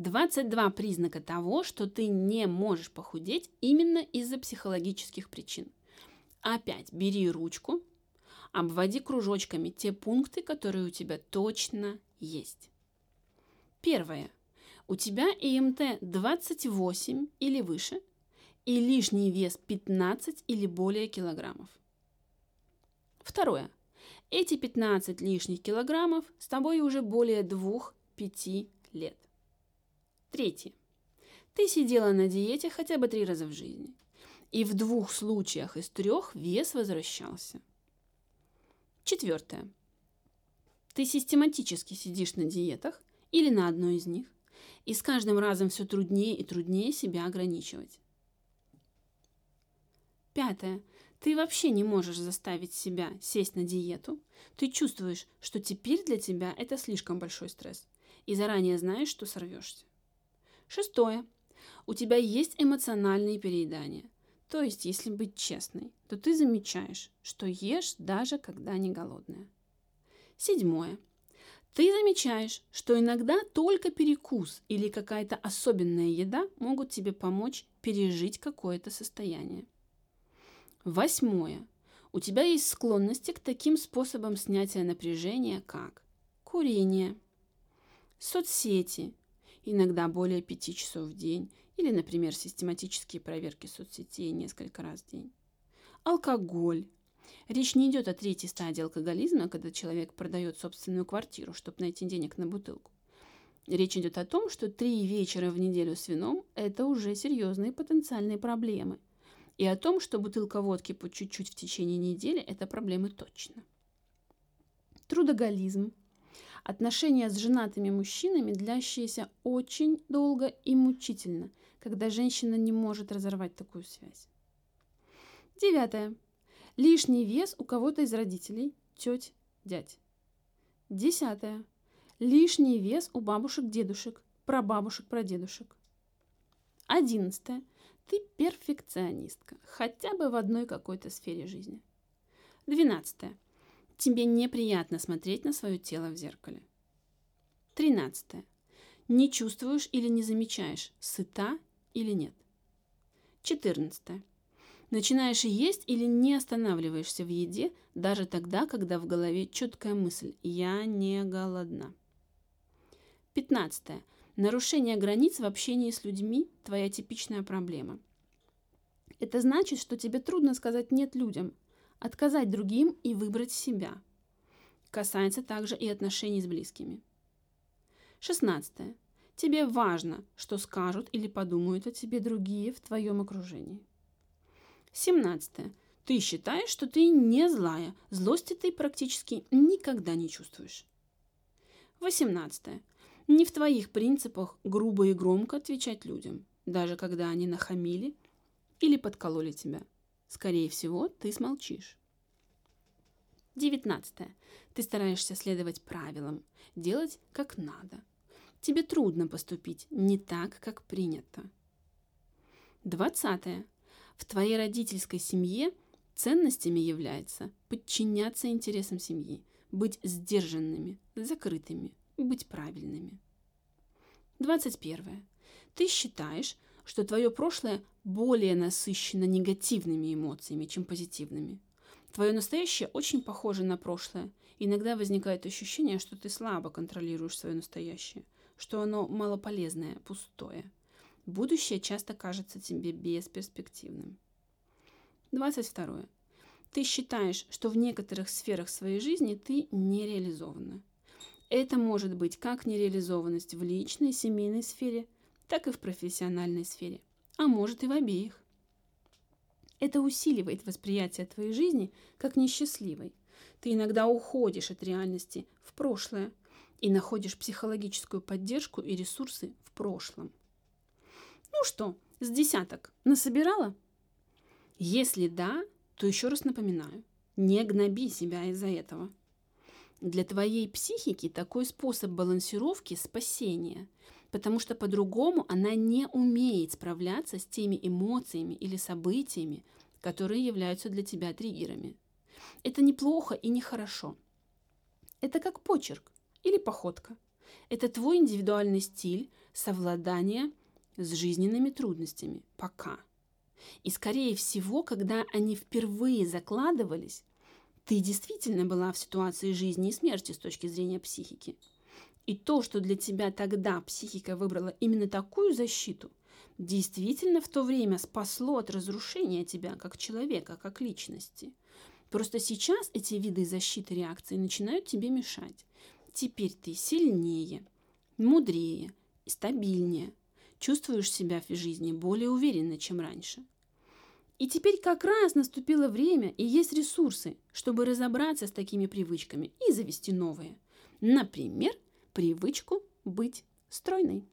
22 признака того, что ты не можешь похудеть именно из-за психологических причин. Опять бери ручку, обводи кружочками те пункты, которые у тебя точно есть. Первое. У тебя ИМТ 28 или выше и лишний вес 15 или более килограммов. Второе. Эти 15 лишних килограммов с тобой уже более 2-5 лет. Третье. Ты сидела на диете хотя бы три раза в жизни. И в двух случаях из трех вес возвращался. Четвертое. Ты систематически сидишь на диетах или на одной из них, и с каждым разом все труднее и труднее себя ограничивать. Пятое. Ты вообще не можешь заставить себя сесть на диету. Ты чувствуешь, что теперь для тебя это слишком большой стресс, и заранее знаешь, что сорвешься. Шестое. У тебя есть эмоциональные переедания. То есть, если быть честной, то ты замечаешь, что ешь даже когда не голодная. Седьмое. Ты замечаешь, что иногда только перекус или какая-то особенная еда могут тебе помочь пережить какое-то состояние. Восьмое. У тебя есть склонности к таким способам снятия напряжения, как курение, соцсети, иногда более пяти часов в день, или, например, систематические проверки соцсетей несколько раз в день. Алкоголь. Речь не идет о третьей стадии алкоголизма, когда человек продает собственную квартиру, чтобы найти денег на бутылку. Речь идет о том, что три вечера в неделю с вином – это уже серьезные потенциальные проблемы. И о том, что бутылка водки по чуть-чуть в течение недели – это проблемы точно. Трудоголизм Отношения с женатыми мужчинами, длящиеся очень долго и мучительно, когда женщина не может разорвать такую связь. Девятое. Лишний вес у кого-то из родителей, теть, дядь. Десятое. Лишний вес у бабушек-дедушек, прабабушек-прадедушек. Одиннадцатое. Ты перфекционистка, хотя бы в одной какой-то сфере жизни. Двенадцатое. Тебе неприятно смотреть на свое тело в зеркале. 13. Не чувствуешь или не замечаешь, сыта или нет. 14. Начинаешь есть или не останавливаешься в еде даже тогда, когда в голове четкая мысль «я не голодна». 15. Нарушение границ в общении с людьми – твоя типичная проблема. Это значит, что тебе трудно сказать «нет» людям – отказать другим и выбрать себя. Касается также и отношений с близкими. 16. Тебе важно, что скажут или подумают о тебе другие в твоем окружении. 17. Ты считаешь, что ты не злая, злости ты практически никогда не чувствуешь. 18. Не в твоих принципах грубо и громко отвечать людям, даже когда они нахамили или подкололи тебя. Скорее всего, ты смолчишь. 19. Ты стараешься следовать правилам, делать как надо. Тебе трудно поступить не так, как принято. 20. В твоей родительской семье ценностями является подчиняться интересам семьи, быть сдержанными, закрытыми, быть правильными. 21. Ты считаешь, что твое прошлое более насыщено негативными эмоциями, чем позитивными. Твое настоящее очень похоже на прошлое. Иногда возникает ощущение, что ты слабо контролируешь свое настоящее, что оно малополезное, пустое. Будущее часто кажется тебе бесперспективным. 22. Ты считаешь, что в некоторых сферах своей жизни ты не реализована. Это может быть как нереализованность в личной, семейной сфере, так и в профессиональной сфере, а может и в обеих. Это усиливает восприятие твоей жизни как несчастливой. Ты иногда уходишь от реальности в прошлое и находишь психологическую поддержку и ресурсы в прошлом. Ну что, с десяток насобирала? Если да, то еще раз напоминаю, не гноби себя из-за этого. Для твоей психики такой способ балансировки – спасение, потому что по-другому она не умеет справляться с теми эмоциями или событиями, которые являются для тебя триггерами. Это неплохо и нехорошо. Это как почерк или походка. Это твой индивидуальный стиль, совладания с жизненными трудностями. Пока. И, скорее всего, когда они впервые закладывались, ты действительно была в ситуации жизни и смерти с точки зрения психики. И то, что для тебя тогда психика выбрала именно такую защиту, действительно в то время спасло от разрушения тебя как человека, как личности. Просто сейчас эти виды защиты реакции начинают тебе мешать. Теперь ты сильнее, мудрее, стабильнее, чувствуешь себя в жизни более уверенно, чем раньше. И теперь как раз наступило время и есть ресурсы, чтобы разобраться с такими привычками и завести новые. Например, привычку быть стройной.